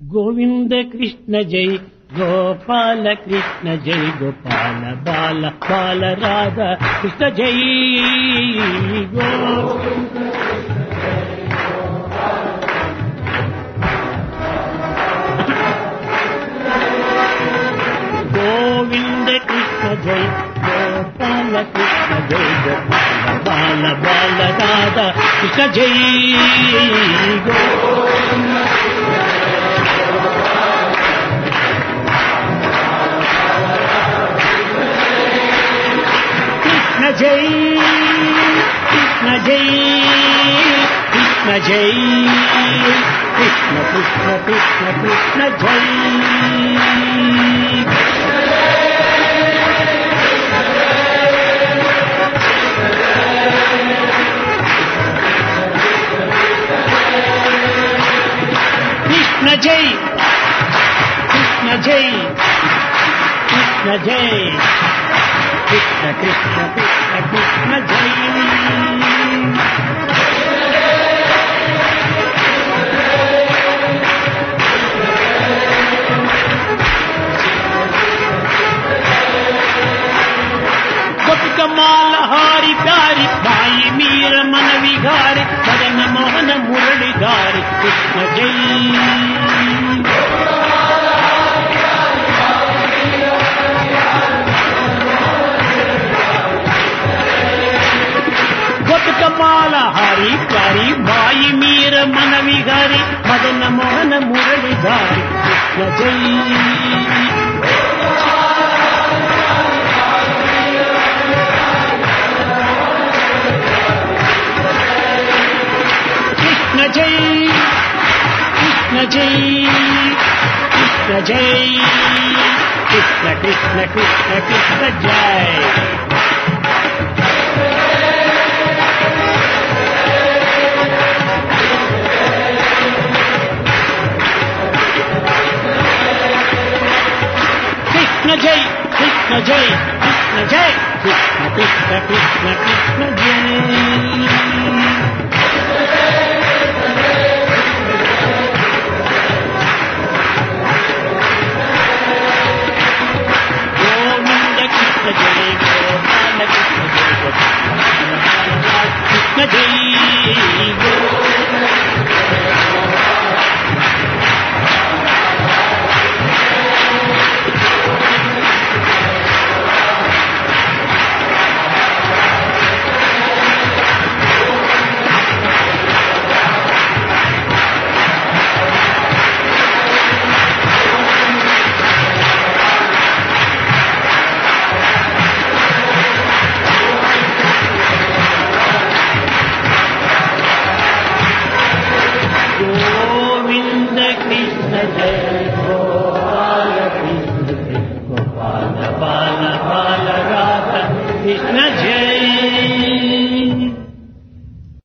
ಗೋವಿಂದ ಕೃಷ್ಣ ಜೈ ಗೋಪಾಲ ಕೃಷ್ಣ ಜೈ ಗೋಪಾಲ ಬಾಲ ಬಾಲ ರಾಧ ಕೃಷ್ಣ ಜೈ ಗೋ ಗೋವಿಂದ ಕೃಷ್ಣ ಜೈ ಗೋಪಾಲ ಕೃಷ್ಣ ಜೈ ಗೋಪಾಲ ಬಾಲ ಬಾಲ ರಾಧ ಕೃಷ್ಣ ಜೈ ಗೋ Krishna jai, Krishna jai, Krishna Krishna Krishna Krishna jai, Krishna Jai, Krishna Jai, Krishna Jai. Krishna Krishna Krishna Krishna जय कमाल हारी प्यारी भाई मीर मन विघारी भजन मोहन मुरलीधारी कृष्ण जय ஈஸ்வரி வாயி மீற மனவிகாரி மதன மோகன முரளிதாரி Krishna Jai. Krishna Jai Krishna Jai Krishna Jai. Krishna Krishna Krishna Krishna Jai. Jai, Jai, Krishna, Krishna, Krishna, Krishna, Jai. Krishna Jai, Krishna Jai, जय गोपाल बाल बाल कृष्ण जय